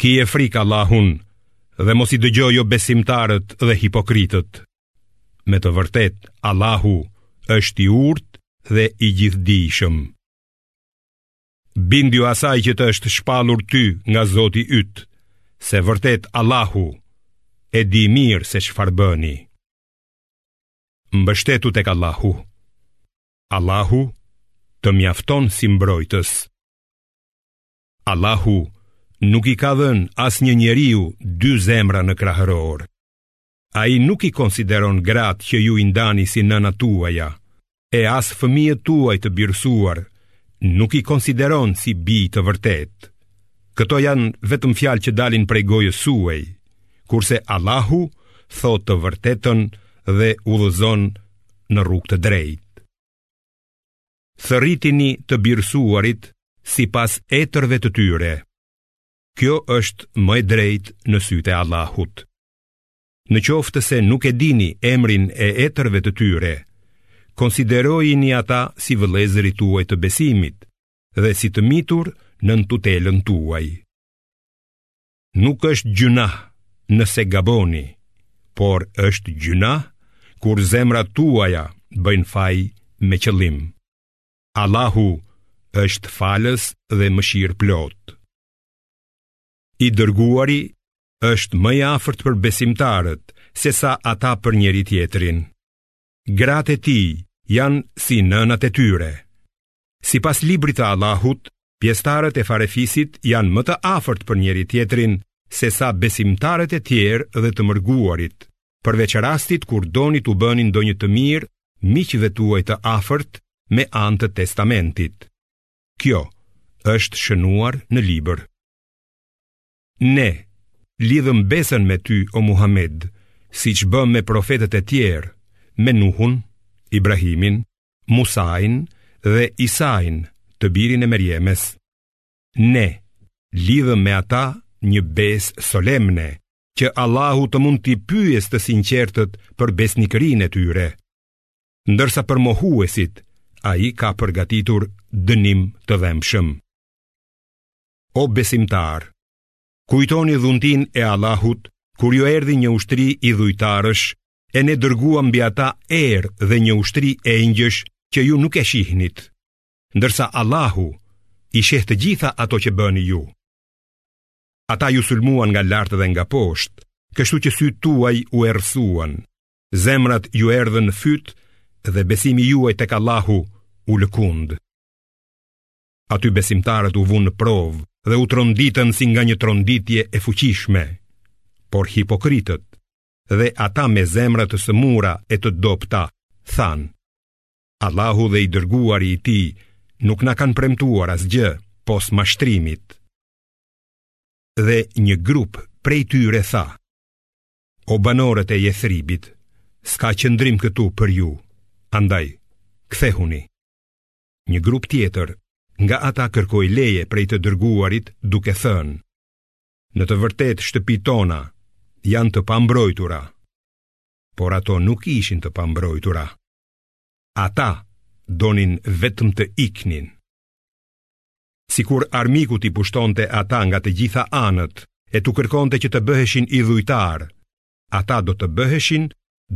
Kije frikë Allahun dhe mos i dëgjo jobesimtarët dhe hipokritët. Me të vërtetë, Allahu është i urtë dhe i gjithdijshëm. Bindju asaj që të është shpallur ty nga Zoti yt, se vërtet Allahu e di mirë se çfarë bëni. Mbështetu tek Allahu. Allahu të mjafton si mbrojtës. Allahu nuk i ka dhënë asnjë njeriu dy zemra në krahëror. Ai nuk i konsideron gratë që ju i ndani si nëna tuaja, e as fëmijët tuaj të birësuar, nuk i konsideron si bij të vërtetë. Këto janë vetëm fjalë që dalin prej gojës suaj, kurse Allahu thotë të vërtetën dhe udhëzon në rrugë të drejtë. Thërritini të birësuarit sipas etërve të tyre. Kjo është më e drejtë në sytë e Allahut. Në qoftë se nuk e dini emrin e etërve të tyre, konsiderojini ata si vëllezërit tuaj të besimit dhe si të mitur nën tutelën tuaj. Nuk është gjynah nëse gaboni, por është gjynah kur zemrat tuaja bëjnë faj me qëllim. Allahu është falës dhe mëshirëplotë. I dërguari është më i afërt për besimtarët sesa ata për njëri-tjetrin. Gratë e tij janë si nënat e tyre. Sipas librit të Allahut, pjesëtarët e farefisit janë më të afërt për njëri-tjetrin sesa besimtarët e tjerë dhe të mërguarit, përveç rastit kur doni t'u bëni ndonjë të mirë miqve tuaj të afërt me anë të testamentit. Kjo është shënuar në libër. Ne lidhëm besën me ty o Muhammed, siç bëmë me profetët e tjerë, me Nuhun, Ibrahimin, Musain dhe Isain, të birin e Merjemes. Ne lidhëm me ata një besë solemne, që Allahu të mund t'i pyesë të sinqertët për besnikërinë e tyre. Ndërsa për mohuesit, ai ka përgatitur dënim të dhembshëm. O besimtarë, kujtoni dhuntinë e Allahut kur ju erdhi një ushtri idhujtarësh e ne dërguam mbi ata erë dhe një ushtri engjëjsh që ju nuk e shihnit, ndërsa Allahu i sheh të gjitha ato që bëni ju. Ata ju sulmuan nga lart dhe nga poshtë, kështu që sytë tuaj u errësuan, zemrat ju erdhën në fyt dhe besimi juaj tek Allahu u lëkund. Aty besimtarët u vunë në provë dhe u tronditën si nga një tronditje e fuqishme. Por hipokritët dhe ata me zemra të sëmura e të dobëta thanë: Allahu dhe i dërguari i Tij nuk na kanë premtuar asgjë pos mashtrimit. Dhe një grup prej tyre tha: O banorët e Jethribit, s'ka qëndrim këtu për ju. Andaj, kthehuni. Një grup tjetër nga ata kërkoi leje prej të dërguarit duke thënë: Në të vërtetë shtëpitë tona janë të pambrojtura. Por ato nuk ishin të pambrojtura. Ata donin vetëm të iknin. Sikur armiku t'i pushtonte ata nga të gjitha anët e t'u kërkonte që të bëheshin idhujtarë, ata do të bëheshin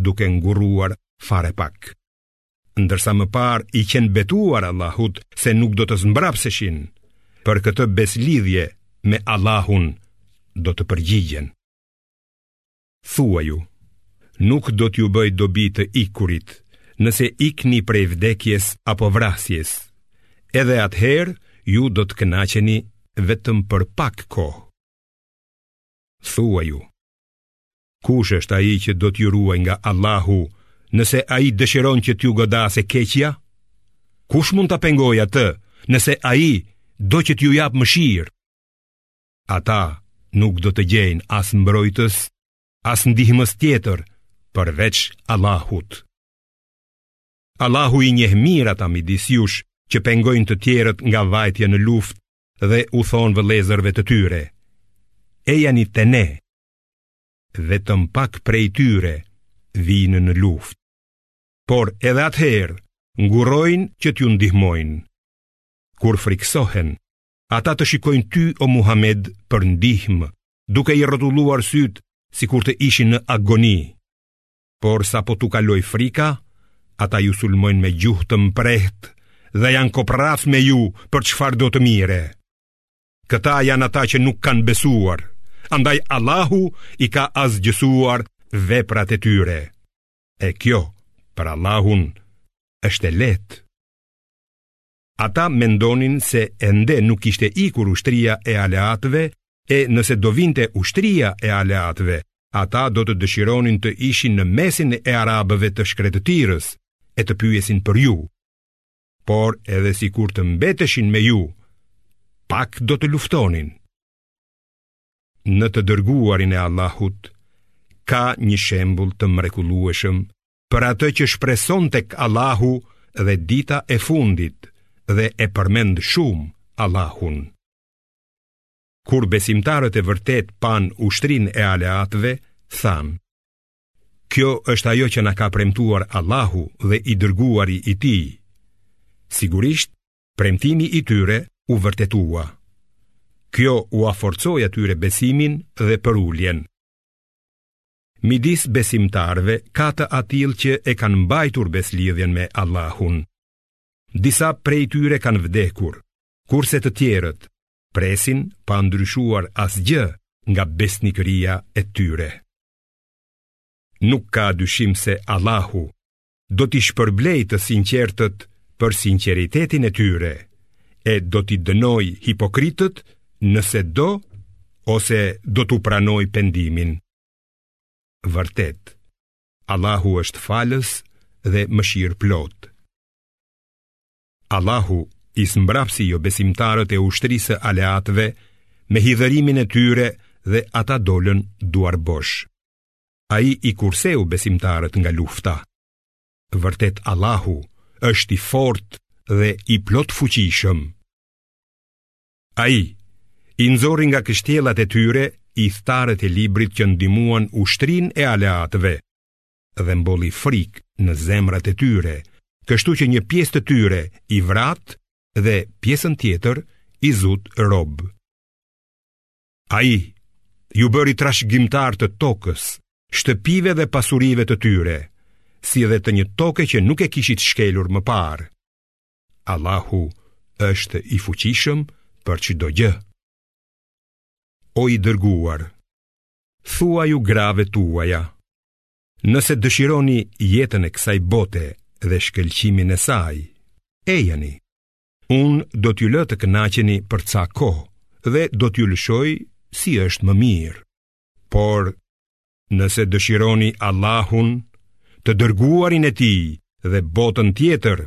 duke ngurruar fare pak. Ndërsa më parë i qenë betuar Allahut se nuk do të zmbrapseshin, për këtë besëlidhje me Allahun do të përgjigjen. Thuaju, nuk do t'ju bëjë dobi të ikurit, nëse ikni prej vdekjes apo vrasjes, edhe atëherë ju do të kënaqeni vetëm për pak kohë. Thuaju, Kush është ai që do t'ju ruajë nga Allahu, nëse ai dëshiron që t'ju godasë e keqja? Kush mund ta pengojë atë, nëse ai do që t'ju japë mëshirë? Ata nuk do të gjejnë as mbrojtës, as ndihmës tjetër përveç Allahut. Allahu i njeh mirë ata midis jush që pengojnë të tjerët nga vajtja në luftë dhe u thonë vëllezërve të tyre: Ejani te ne, Vetëm pak prej tyre vijnë në luftë. Por edhe atëherë ngurrojnë që t'ju ndihmojnë. Kur frikësohen, ata të shikojnë ty o Muhammed për ndihmë, duke i rrotulluar sytë sikur të ishin në agoni. Por sapo t'u kalojë frika, ata ju sulmojnë me gjuhë të mprehtë dhe janë koprracë me ju për çfarëdo të mire. Këta janë ata që nuk kanë besuar, andaj Allahu i ka asgjësuar veprat e tyre. E kjo, për Allahun, është e lehtë. Ata mendonin se ende nuk kishte ikur ushtria e aleatëve e nëse do vinte ushtria e aleatëve, ata do të dëshironin të ishin në mesin e arabëve të shkretëtirës e të pyesin për ju. por edhe sikur të mbeteshin me ju, pak do të luftonin. Në të dërguarin e Allahut, ka një shembul të mrekullueshëm për atë që shpreson tek Allahu dhe dita e fundit dhe e përmend shumë Allahun. Kur besimtarët e vërtetë panë ushtrinë e aleatëve, thanë, Kjo është ajo që na ka premtuar Allahu dhe i dërguari i tij. Sigurisht, premtimi i tyre u vërtetua. Kjo ua forcoi atyre besimin dhe përuljen. Midis besimtarëve ka të atillë që e kanë mbajtur besëlidhjen me Allahun. Disa prej tyre kanë vdekur, kurse të tjerët presin pa ndryshuar asgjë nga besnikëria e tyre. Nuk ka dyshim se Allahu do t'i shpërblejë të sinqertët për sinqeritetin e tyre e do t'i dënojë hipokritët nëse do ose do t'u pranojë pendimin. Vërtet, Allahu është falës dhe mëshirëplotë. Allahu i zmbrapsi jobesimtarët e ushtrisë së aleatëve me hidhërimin e tyre dhe ata dolën duarbosh. Ai i kurseu besimtarët nga lufta. Vërtet Allahu është i fortë dhe i plotfuqishëm. Ai i nxori nga kështjellat e tyre, ithtarët e librit që ndihmuan ushtrinë e aleatëve, dhe mbolli frikë në zemrat e tyre, kështu që një pjesë të tyre i vratë dhe pjesën tjetër i zutë rob. Ai ju bëri trashëgimtarë të tokës, shtëpive dhe pasurive të tyre, si dhe të një toke që nuk e kishit shkelur më parë. Allahu është i fuqishëm për çdo gjë. O i dërguar, Thuaju grave të tua, nëse dëshironi jetën e kësaj bote dhe shkëlqimin e saj, ejani. Unë do t'ju lë të kënaqeni për ca kohë dhe do t'ju lëshoj si është më mirë. Por, nëse dëshironi Allahun, të dërguarin e tij dhe botën tjetër,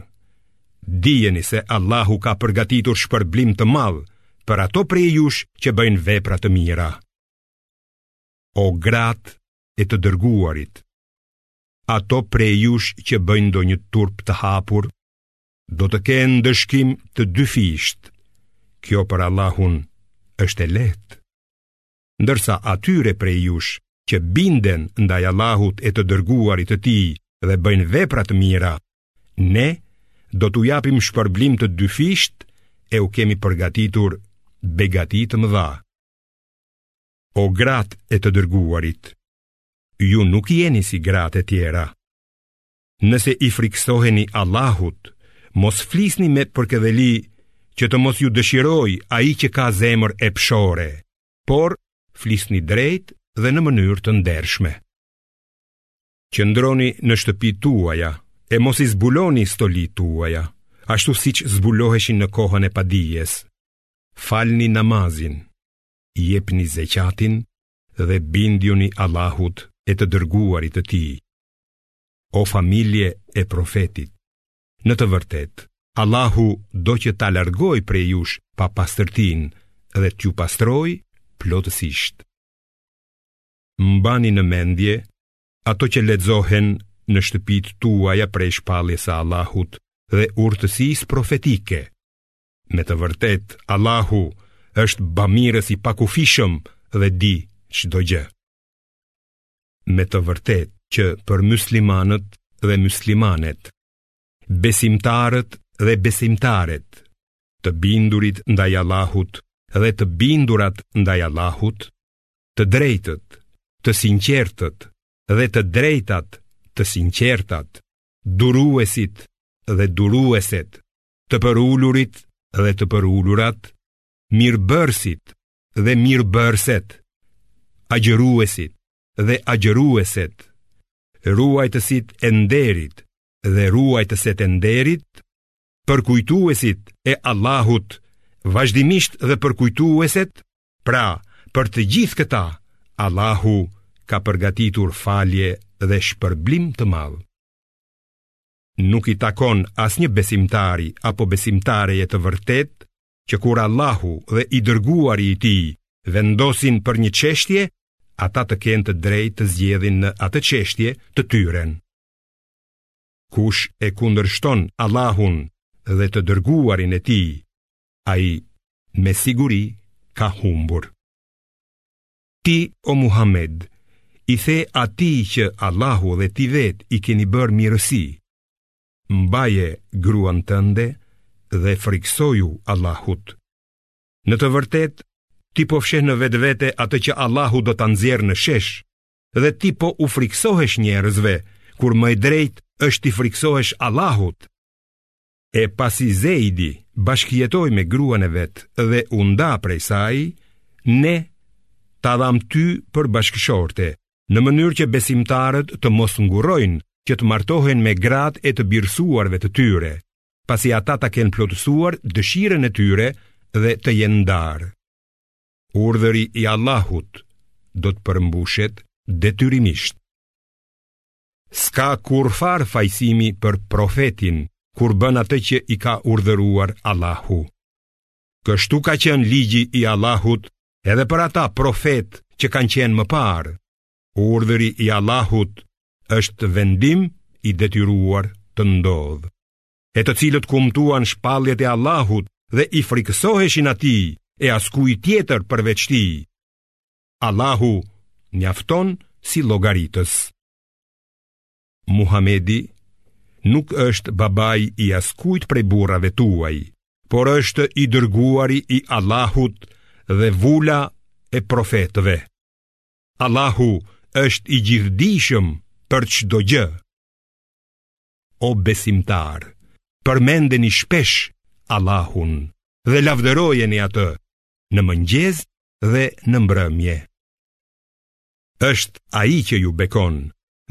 dijeni se Allahu ka përgatitur shpërblim të madh për ato prej jush që bëjnë vepra të mira. O gratë e të dërguarit, ato prej jush që bëjnë ndonjë turp të hapur, do të kenë ndëshkim të dyfishtë, kjo për Allahun është e lehtë. Ndërsa atyre prej jush që binden ndaj Allahut e të dërguarit të tij dhe bëjnë vepra të mira, ne do t'u japim shpërblim të dyfishtë e u kemi përgatitur begati të mëdha. O gratë e të dërguarit, ju nuk jeni si gratë e tjera. Nëse i frikësoheni Allahut, mos flisni me përkëdheli që të mos ju dëshirojë ai që ka zemër epshore, por flisni drejt dhe në mënyrë të ndershme. Qëndroni në shtëpitë tuaja e mos i zbuloni stolitë tuaja, ashtu siç zbuloheshin në kohën e padijes, falni namazin, jepni zeqatin dhe bindjuni Allahut e të dërguarit të tij. O familje e profetit, në të vërtetë, Allahu do që ta largojë prej jush papastërtinë dhe t'ju pastrojë plotësisht. Mbani në mendje ato që lexohen në shtëpitë tuaja prej shpalljes së Allahut dhe urtësisë profetike, Me të vërtetë, Allahu është bamirës i pakufishëm dhe di çdo gjë. Me të vërtetë që për muslimanët dhe muslimanet, besimtarët dhe besimtaret, të bindurit ndaj Allahut dhe të bindurat ndaj Allahut, të drejtët, të sinqertët dhe të drejtat, të sinqertat, duruesit dhe durueset, të përulurit dhe të përulurat, mirëbërësit dhe mirëbërëset, agjëruesit dhe agjërueset, ruajtësit e nderit dhe ruajtëset e nderit, përkujtuesit e Allahut, vazhdimisht dhe përkujtueset, pra për të gjithë këta, Allahu ka përgatitur falje dhe shpërblim të madh. Nuk i takon asnjë besimtari apo besimtareje të vërtetë që kur Allahu dhe i dërguari i tij vendosin për një çështje, ata të kenë të drejtë të zgjedhin në atë çështje të tyren. Kush e kundërshton Allahun dhe të dërguarin e tij, ai me siguri ka humbur. Ti, o Muhamed, i the atij që Allahu dhe ti vetë i keni bërë mirësi, mbaje gruan tënde dhe frikësoju Allahut. Në të vërtetë, ti po fsheh në vetvete atë që Allahu do ta nxjerrë në shesh, dhe ti po u frikësohesh njerëzve, kur më e drejtë është t'i frikësohesh Allahut. E pasi Zejdi bashkëjetoi me gruan e vet dhe u nda prej saj, ne ta dhamë ty për bashkëshorte, në mënyrë që besimtarët të mos ngurrojnë që të martohen me gratë e të birësuarve të tyre, pasi ata ta kenë plotësuar dëshirën e tyre dhe të jenë ndarë. Urdhri i Allahut do të përmbushet detyrimisht. S'ka kurrfarë fajësimi për profetin kur bën atë që i ka urdhëruar Allahu. Kështu ka qenë ligji i Allahut edhe për ata profetë që kanë qenë më parë. Urdhri i Allahut është vendim i detyruar të ndodhë. E të cilët kumtuan shpalljet e Allahut dhe i frikësoheshin atij e askujt tjetër përveç tij. Allahu mjafton si llogaritës. Muhamedi nuk është babai i askujt prej burrave tuaj, por është i dërguari i Allahut dhe vula e profetëve. Allahu është i gjithdijshëm për çdo gjë. O besimtarë, përmendeni shpesh Allahun dhe lavdërojeni atë në mëngjes dhe në mbrëmje. Është ai që ju bekon,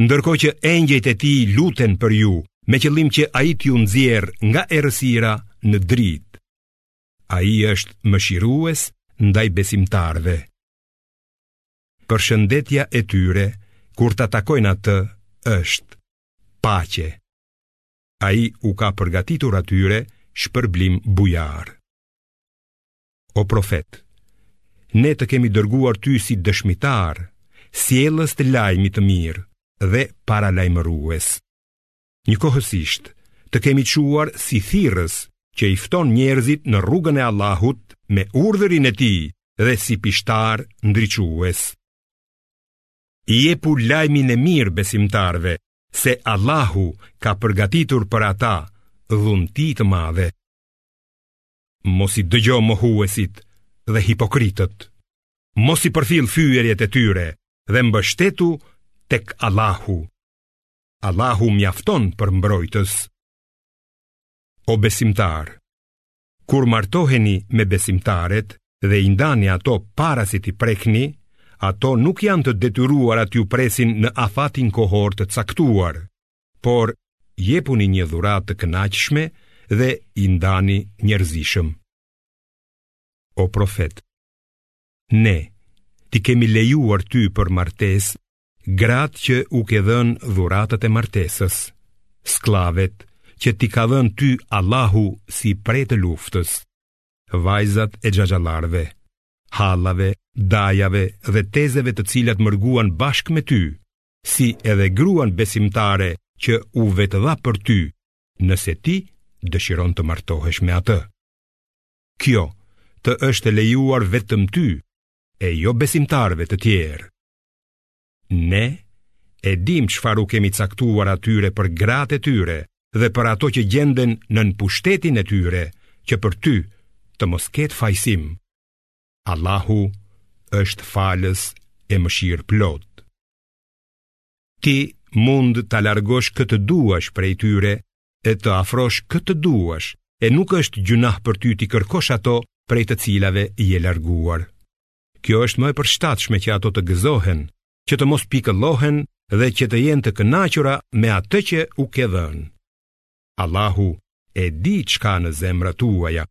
ndërkohë që engjëjt e tij luten për ju, me qëllim që ai t'ju nxjerrë nga errësira në dritë. Ai është mëshirues ndaj besimtarëve. Përshëndetja e tyre kur ta takojnë atë është paqe. Ai u ka përgatitur atyre shpërblim bujar. O profet, ne të kemi dërguar ty si dëshmitar, sjellës të lajmit të mirë dhe paralajmërues. Njëkohësisht, të kemi çuar si thirrës që i fton njerëzit në rrugën e Allahut me urdhrin e tij dhe si pishtar ndriçues. Jepu lajmin e mirë besimtarëve se Allahu ka përgatitur për ata dhunti të madhe. Mos i dëgjo mohuesit dhe hipokritët. Mos i përfill fyerjet e tyre dhe mbështetu tek Allahu. Allahu mjafton për mbrojtës. O besimtarë, kur martoheni me besimtaret dhe i ndani ato para se t'i prekni, ato nuk janë të detyruara t'ju presin në afatin kohor të caktuar. por jepuni një dhuratë të kënaqshme dhe i ndani njerëzishëm. O profet, ne t'i kemi lejuar ty për martesë gratë që u ke dhënë dhuratat e martesës, skllavet që t'i ka dhënë ty Allahu si pre të luftës, vajzat e xhaxhallarëve, hallave, dajave dhe tezeve të cilat mërguan bashkë me ty, si edhe gruan besimtare që u vetëdha për ty, nëse ti dëshiron të martohesh me atë. Kjo të është lejuar vetëm ty, e jo besimtarëve të tjerë. Ne e dimë çfarë u kemi caktuar atyre për gratë e tyre dhe për ato që gjenden nën pushtetin e tyre, që për ty të mos ketë fajësim. Allahu është falës e mëshirëplotë. Ti mund të largosh kë të duash prej tyre e të afrosh kë të duash e nuk është gjynah për ty t'i kërkosh ato prej të cilave je larguar. Kjo është më e përshtatshme që ato të gëzohen, që të mos pikëllohen dhe që të jenë të kënaqura me atë që u ke dhënë. Allahu e di ç'ka në zemrat tuaja.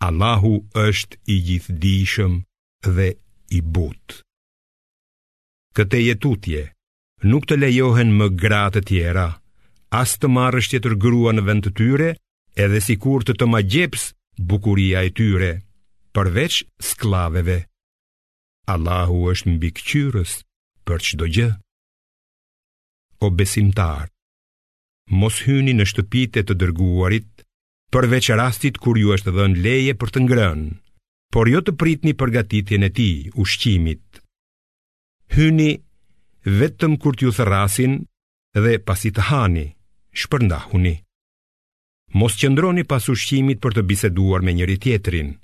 Allahu është i gjithëdijshëm dhe i butë. Këtej e tutje, nuk të lejohen më gra të tjera, as të marrësh tjetër grua në vend të tyre, edhe sikur të të magjepsë bukuria e tyre, përveç skllaveve. Allahu është mbikëqyrës për çdo gjë. O besimtarë, mos hyni në shtëpitë e të dërguarit, përveç rastit kur ju është dhënë leje për të ngrënë, por jo të pritni përgatitjen e tij, ushqimit. Hyni vetëm kur t'ju thërrasin dhe pasi të hani, shpërndahuni. Mos qëndroni pas ushqimit për të biseduar me njëri-tjetrin.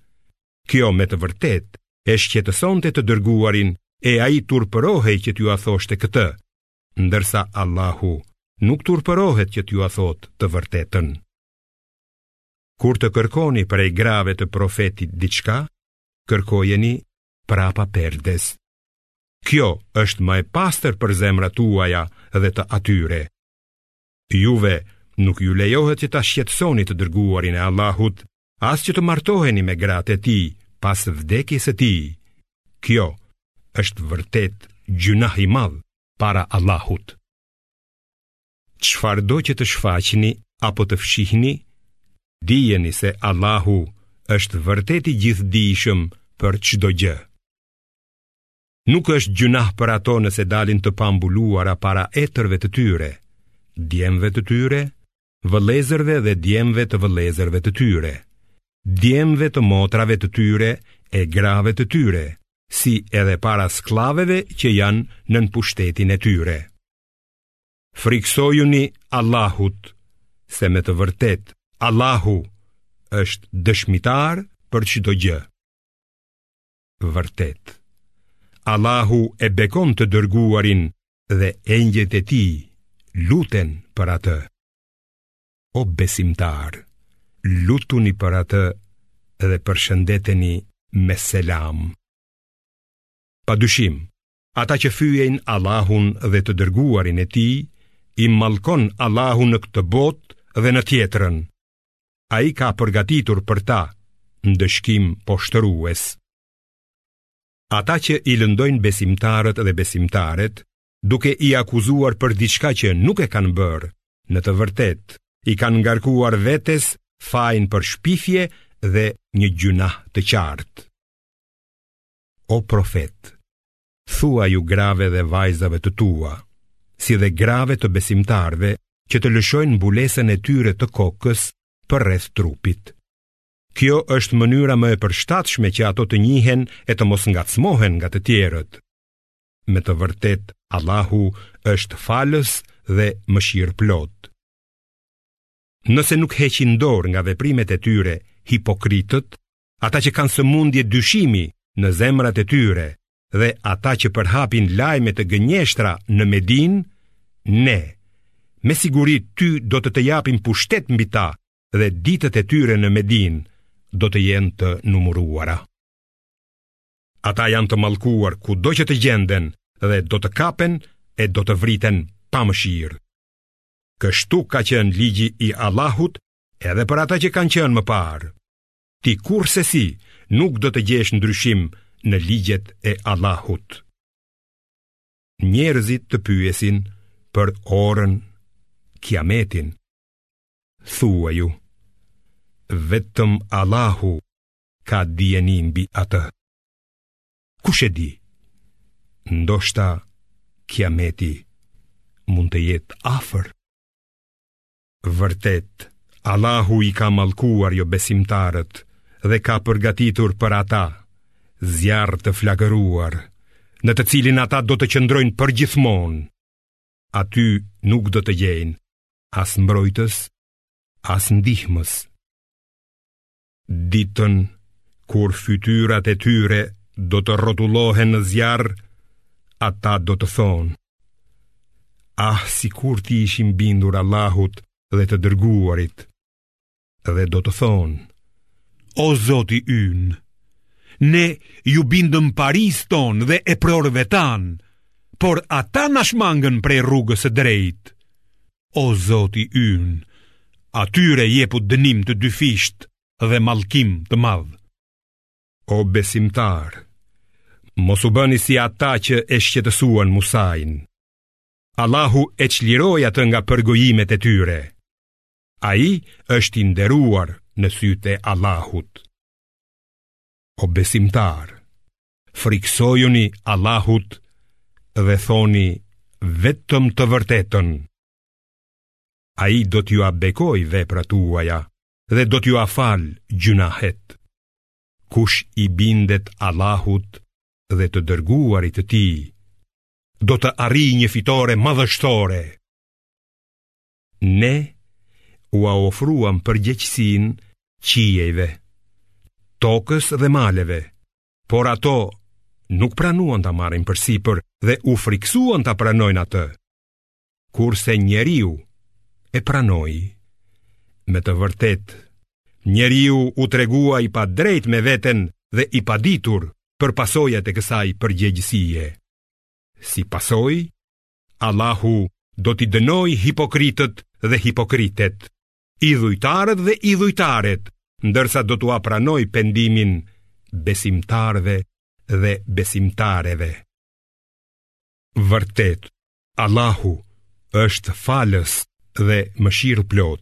Kjo me të vërtetë e shqetësonte të dërguarin e ai turpërohej që t'jua thoshte këtë, ndërsa Allahu nuk turpërohet që t'jua thotë të vërtetën. Kur të kërkoni prej grave të profetit diçka, kërkojeni prapa perdes. Kjo është më e pastër për zemrat tuaja dhe të atyre. Juve nuk ju lejohet që ta shqetësoni të dërguarin e Allahut as që të martoheni me gratë e tij pas vdekjes së tij. Kjo është vërtet gjynah i madh para Allahut. Çfarëdo që të shfaqni apo të fshihni, dijeni se Allahu është vërtet i gjithdijshëm për çdo gjë. Nuk është gjynah për ato nëse dalin të pambuluara para etërve të tyre, djemve të tyre, vëllezërve dhe djemve të vëllezërve të tyre, djemve të motrave të tyre e grave të tyre, si edhe para skllaveve që janë nën pushtetin e tyre. Frikësojuni Allahut, se me të vërtetë, Allahu është dëshmitar për çdo gjë. Vërtet Allahu e bekon të dërguarin dhe engjëjt e tij luten për atë. O besimtarë, lutuni për atë dhe përshëndeteni me selam. Pa dyshim, ata që fyejnë Allahun dhe të dërguarin e tij, i mallkon Allahu në këtë botë dhe në tjetrën, Ai ka përgatitur për ta ndëshkim poshtërues. Ata që i lëndojnë besimtarët dhe besimtaret, duke i akuzuar për diçka që nuk e kanë bërë, në të vërtetë, i kanë ngarkuar vetes fajin për shpifje dhe një gjynah të qartë. O profet, Thuaju grave dhe vajzave të tua, si dhe grave të besimtarëve që të lëshojnë mbulesën e tyre të kokës përreth trupit. Kjo është mënyra më e përshtatshme që ato të njihen e të mos ngacmohen nga të tjerët. Me të vërtetë, Allahu është falës dhe mëshirëplotë. Nëse nuk heqin dorë nga veprimet e tyre hipokritët, ata që kanë sëmundje dyshimi në zemrat e tyre dhe ata që përhapin lajme të gënjeshtra në Medinë, ne me siguri ty do të të japim pushtet mbi ta dhe ditët e tyre në Medinë do të jenë të numëruara. Ata janë të mallkuar kudo që të gjenden dhe do të kapen e do të vriten pa mëshirë. Kështu ka qenë ligji i Allahut edhe për ata që kanë qenë më parë. ti kurrsesi nuk do të gjesh ndryshim në ligjet e Allahut. Njerëzit të pyesin për orën kiametin. Thuaju, vetëm Allahu ka dijeni mbi atë. Kush e di, ndoshta kiameti mund të jetë afër. Vërtet, Allahu i ka mallkuar jobesimtarët dhe ka përgatitur për ata zjarr të flakëruar, në të cilin ata do të qëndrojnë përgjithmonë. Aty nuk do të gjejnë as mbrojtës, as ndihmës. Ditën kur fytyrat e tyre do të rrotullohen në zjarr, ata do të thonë: Ah, sikur t'i ishim bindur Allahut dhe të dërguarit. Dhe do të thonë: O Zoti ynë, ne iu bindëm parisë tonë dhe eprorëve tanë, por ata na shmangën prej rrugës së drejtë. O Zoti ynë, atyre jepu dënim të dyfishtë dhe mallkim të madh. O besimtarë, mos u bëni si ata që e shqetësuan Musain. Allahu e çliroi atë nga përgojimet e tyre. Ai është i nderuar në sytë e Allahut. O besimtarë, Frikësojuni Allahut dhe thoni vetëm të vërtetën. Ai do t'jua bekojë veprat tuaja dhe do t'jua falë gjynahet. Kush i bindet Allahut dhe të dërguarit të tij, do të arrijë një fitore madhështore. Ne ua ofruam përgjegjësinë qiejve, tokës dhe maleve, por ato nuk pranuan ta marrin përsipër dhe u frikësuan ta pranojnë atë. Kurse njeriu e pranoi. Me të vërtetë, njeriu u tregua i padrejtë me veten dhe i paditur për pasojat e kësaj përgjegjësie. Si pasojë, Allahu do t'i dënojë hipokritët dhe hipokritet, idhujtarët dhe idhujtaret, ndërsa do t'ua pranojë pendimin besimtarëve dhe besimtareve. Vërtet, Allahu është falës dhe mëshirëplotë.